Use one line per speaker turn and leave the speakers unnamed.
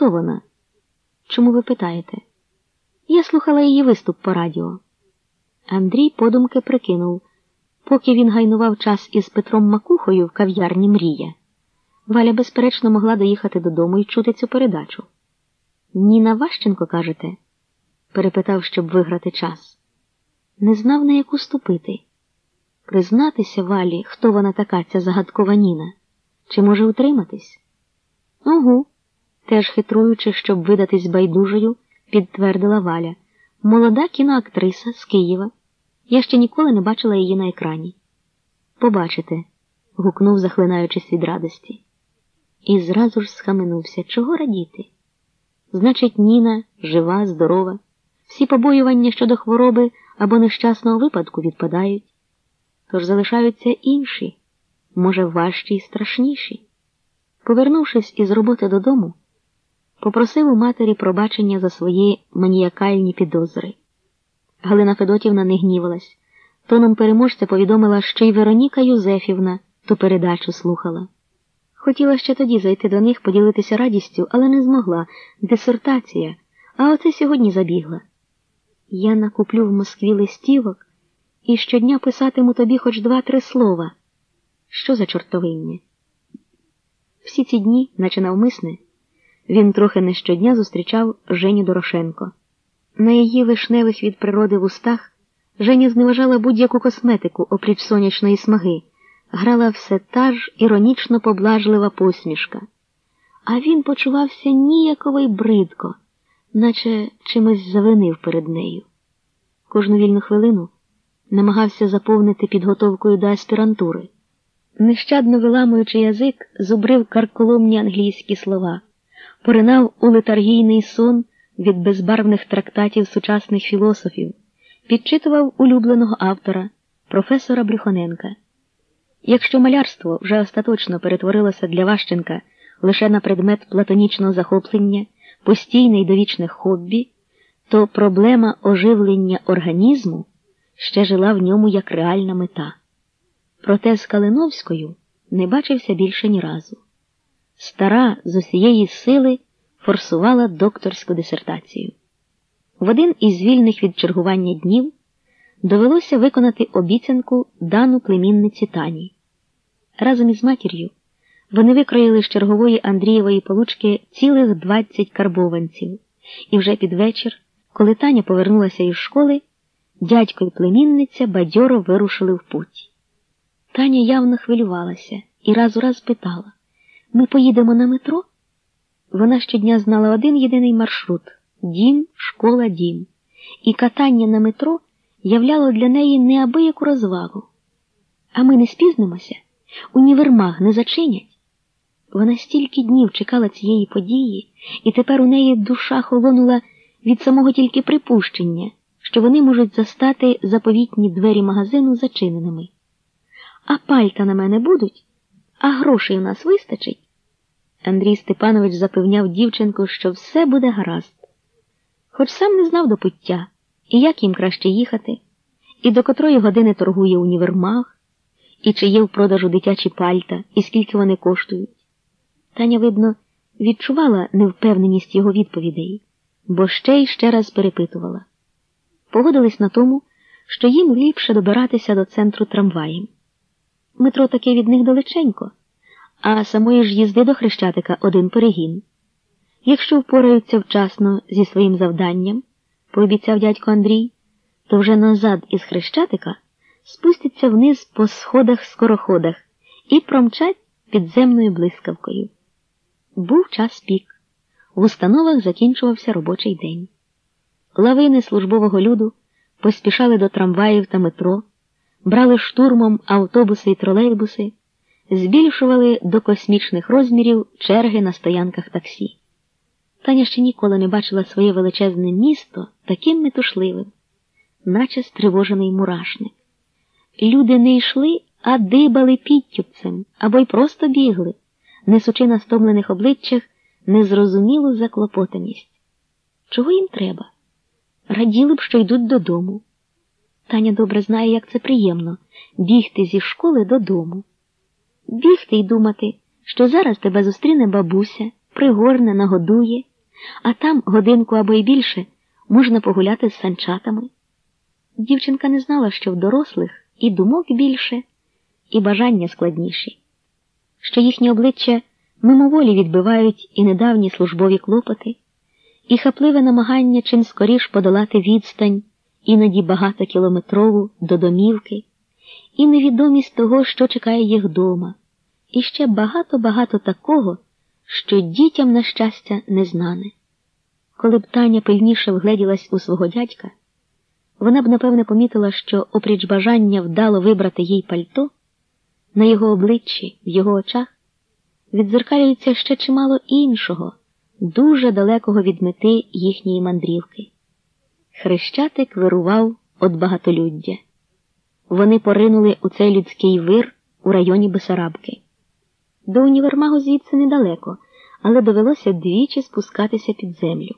хто вона? Чому ви питаєте? Я слухала її виступ по радіо. Андрій подумки прикинув, поки він гайнував час із Петром Макухою в кав'ярні Мрія. Валя, безперечно, могла доїхати додому і чути цю передачу. Ніна Ващенко, кажете? перепитав, щоб виграти час. Не знав, на яку ступити. Признатися Валі, хто вона така, ця загадкова Ніна, чи може утриматись? Угу, теж хитруючи, щоб видатись байдужою, підтвердила Валя. Молода кіноактриса з Києва. Я ще ніколи не бачила її на екрані. Побачите, гукнув, захлинаючись від радості. І зразу ж схаменувся. Чого радіти? Значить, Ніна жива, здорова, всі побоювання щодо хвороби або нещасного випадку відпадають. Тож залишаються інші, може, важчі й страшніші. Повернувшись із роботи додому, попросив у матері пробачення за свої маніякальні підозри. Галина Федотівна не гнівалась. Тоном переможця повідомила, що й Вероніка Юзефівна ту передачу слухала. Хотіла ще тоді зайти до них, поділитися радістю, але не змогла. Дисертація, а оце сьогодні забігла. Я накуплю в Москві листівок і щодня писатиму тобі хоч два-три слова. Що за чортовиння? Всі ці дні, наче навмисне, він трохи не щодня зустрічав Женю Дорошенко. На її вишневих від природи вустах Женя зневажала будь-яку косметику опліч сонячної смаги, грала все та ж іронічно поблажлива посмішка. А він почувався ніяково й бридко, наче чимось завинив перед нею. Кожну вільну хвилину намагався заповнити підготовкою до аспірантури. Нещадно виламуючи язик, зубрив карколомні англійські слова, поринав у летаргійний сон від безбарвних трактатів сучасних філософів, підчитував улюбленого автора, професора Брюхоненка. Якщо малярство вже остаточно перетворилося для Ващенка лише на предмет платонічного захоплення, постійне й довічне хобі, то проблема оживлення організму ще жила в ньому як реальна мета. Проте з Калиновською не бачився більше ні разу. Стара з усієї сили форсувала докторську дисертацію. В один із вільних від чергування днів довелося виконати обіцянку дану племінниці Тані. Разом із матір'ю вони викроїли з чергової Андрієвої получки цілих двадцять карбованців, і вже під вечір, коли Таня повернулася із школи, дядько й племінниця бадьоро вирушили в путь. Таня явно хвилювалася і раз у раз питала ми поїдемо на метро? Вона щодня знала один єдиний маршрут дім, школа, дім, і катання на метро являло для неї неабияку розвагу. А ми не спізнимося, універмаг не зачинять. Вона стільки днів чекала цієї події, і тепер у неї душа холонула від самого тільки припущення, що вони можуть застати заповітні двері магазину зачиненими. А пальта на мене будуть, а грошей у нас вистачить. Андрій Степанович запевняв дівчинку, що все буде гаразд, хоч сам не знав до пуття, і як їм краще їхати, і до котрої години торгує універмаг, і чи є в продажу дитячі пальта, і скільки вони коштують. Таня, видно, відчувала невпевненість його відповідей, бо ще й ще раз перепитувала. Погодились на тому, що їм ліпше добиратися до центру трамваєм. Метро таке від них далеченько а самої ж їзди до Хрещатика один перегін. Якщо впораються вчасно зі своїм завданням, пообіцяв дядько Андрій, то вже назад із Хрещатика спустяться вниз по сходах скороходах і промчать підземною блискавкою. Був час пік. В установах закінчувався робочий день. Лавини службового люду поспішали до трамваїв та метро, брали штурмом автобуси і тролейбуси збільшували до космічних розмірів черги на стоянках таксі. Таня ще ніколи не бачила своє величезне місто таким метушливим, наче стривожений мурашник. Люди не йшли, а дибали підтюпцем або й просто бігли, несучи на стомлених обличчях незрозумілу заклопотаність. Чого їм треба? Раділи б, що йдуть додому. Таня добре знає, як це приємно бігти зі школи додому бігти й думати, що зараз тебе зустріне бабуся, пригорне, нагодує. а там годинку або й більше можна погуляти з санчатами. Дівчинка не знала, що в дорослих і думок більше, і бажання складніші, що їхні обличчя мимоволі відбивають і недавні службові клопоти, і хапливе намагання чим скоріш подолати відстань, іноді багатокілометрову до домівки, і невідомість того, що чекає їх дома, і ще багато-багато такого, що дітям, на щастя, не знане. Коли б Таня пильніше вгледілась у свого дядька, вона б напевне помітила, що, опріч бажання вдало вибрати їй пальто, на його обличчі, в його очах, відзеркалюється ще чимало іншого, дуже далекого від мети їхньої мандрівки. Хрещатик вирував від багатолюддя. Вони поринули у цей людський вир у районі Бесарабки. До універмагу звідси недалеко, але довелося двічі спускатися під землю.